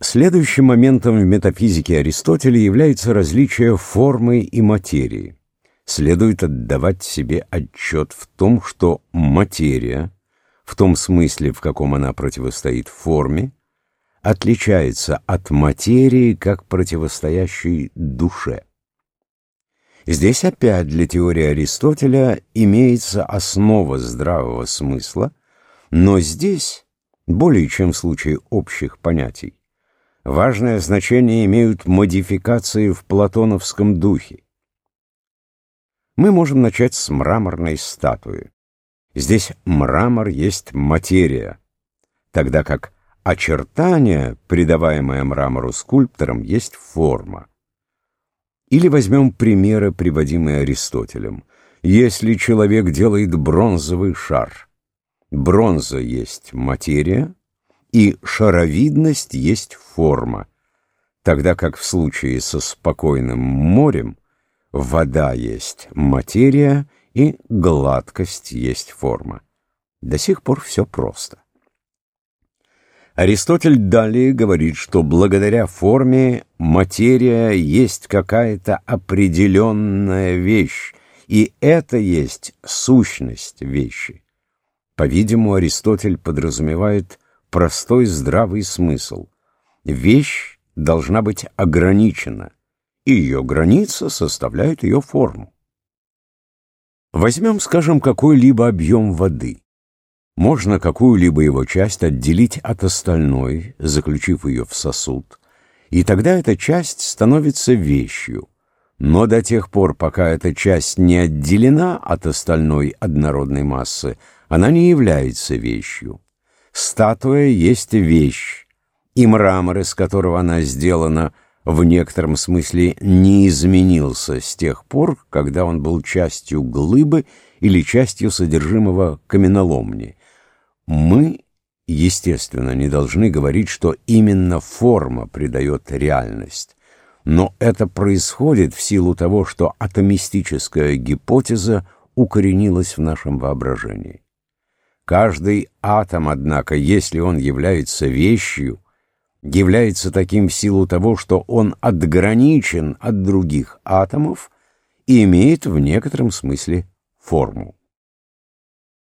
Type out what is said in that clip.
Следующим моментом в метафизике Аристотеля является различие формы и материи. Следует отдавать себе отчет в том, что материя, в том смысле, в каком она противостоит форме, отличается от материи как противостоящей душе. Здесь опять для теории Аристотеля имеется основа здравого смысла, но здесь, более чем в случае общих понятий, важное значение имеют модификации в платоновском духе. Мы можем начать с мраморной статуи. Здесь мрамор есть материя, тогда как очертание, придаваемое мрамору скульптором, есть форма. Или возьмем примеры, приводимые Аристотелем. Если человек делает бронзовый шар, бронза есть материя, и шаровидность есть форма, тогда как в случае со спокойным морем вода есть материя и гладкость есть форма. До сих пор все просто. Аристотель далее говорит, что благодаря форме материя есть какая-то определенная вещь, и это есть сущность вещи. По-видимому, Аристотель подразумевает простой здравый смысл. Вещь должна быть ограничена, и ее граница составляет ее форму. Возьмем, скажем, какой-либо объем воды. Можно какую-либо его часть отделить от остальной, заключив ее в сосуд, и тогда эта часть становится вещью. Но до тех пор, пока эта часть не отделена от остальной однородной массы, она не является вещью. Статуя есть вещь, и мрамор, из которого она сделана, в некотором смысле не изменился с тех пор, когда он был частью глыбы или частью содержимого каменоломни. Мы, естественно, не должны говорить, что именно форма придает реальность, но это происходит в силу того, что атомистическая гипотеза укоренилась в нашем воображении. Каждый атом, однако, если он является вещью, является таким в силу того, что он отграничен от других атомов и имеет в некотором смысле форму.